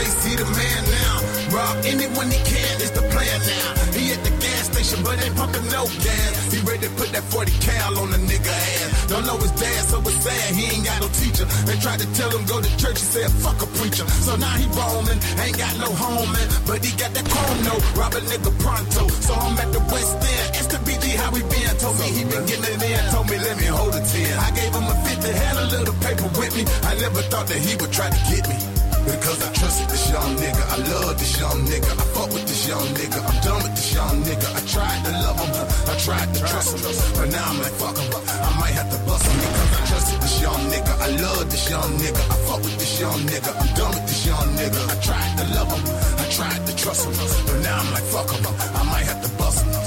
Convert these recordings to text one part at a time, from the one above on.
he the man now. Rob anyone he can, it's the plan now. He at the gas station, but ain't pumping no gas. He ready to put that 40 cal on the nigga ass. Don't know his dad, so it's sad, he ain't got no teacher. They tried to tell him go to church, he said fuck a preacher. So now he roaming, ain't got no home, man. But he got that chrome rob a nigga pronto. So I'm at the West End, it's the BG, how we been. Told me he been getting it in, told me let me hold a 10. I gave him a 50, had a little paper with me. I never thought that he would try to get me. Because I trusted this young nigga, I love this young nigga, I fuck with this young nigga, I'm done with this young nigga. I tried to love him, I tried to trust him, but now I'm like fuck him. I might have to bust him because I trusted this young nigga, I love this young nigga, I fuck with this young nigga, I'm done with this young nigga. I tried to love him, I tried to trust him, but now I'm like fuck him. I might have to bust him.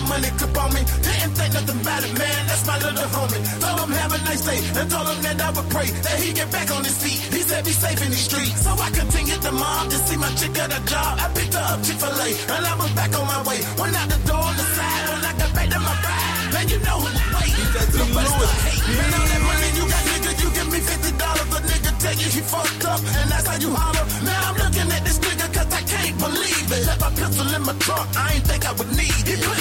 My money clip on me. Didn't think nothing about it, man. That's my little homie. Told him have a nice day, and told him that I would pray that he get back on his feet. He said be safe in the streets. So I continued to mob to see my chick at a job. I picked her up Chick Fil A, and I was back on my way. Went out the door on the side, when I got back to my ride. Man, you know who was waiting. The best to hate. Man, all that money you got, nigga, you give me fifty dollars. The nigga tell you he fucked up, and that's how you holler. Now I'm looking at this nigga 'cause I can't believe it. Left my pistol in my trunk, I ain't think I would need it.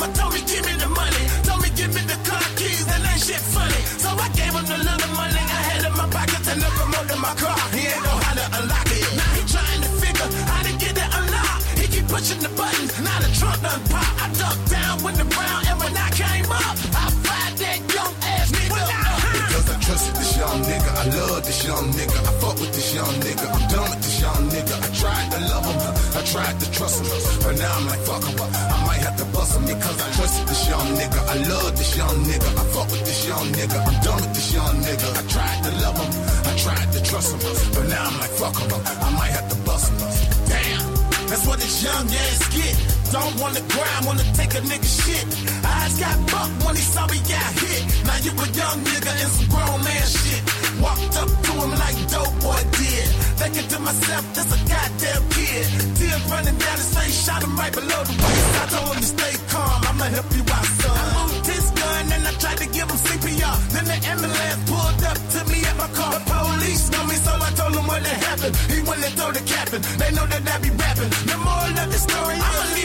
In the told me give me the money, told me give me the car keys, and that shit funny. So I gave him the little money I had in my pocket and the remote to my car. He ain't know how to unlock it. Now he trying to figure how to get it unlocked. He keep pushing the button, now the trunk done pop. I ducked down with the brown, and when I came up, I fired that young ass nigga. Because I trusted this young nigga, I love this young nigga, I fuck with this young nigga, I'm done with this young nigga. I tried to love him, I tried to trust him, but now I'm like fuck him. Up, I might have to bust him because I trusted this young nigga, I love this young nigga, I fuck with this young nigga, I'm done with this young nigga. I tried to love him, I tried to trust him, but now I'm like fuck him. Up, I might have to bust him. Damn. That's what this young ass get. Don't wanna grind, wanna take a nigga shit. Eyes got bucked when he saw me got hit. Now you a young nigga in some grown man shit. Walked up to him like dope boy did. Thinking to myself, this a goddamn kid. Tears running down his face, shot him right below the waist. I told him to stay calm, I'ma help you out, son. I moved his gun and I tried to give him CPR. Then the ambulance pulled up to me at my car. The police know me, so I told him what had happened. He went and throw the cabin. They know that I be rapping. The moral of the story, I'ma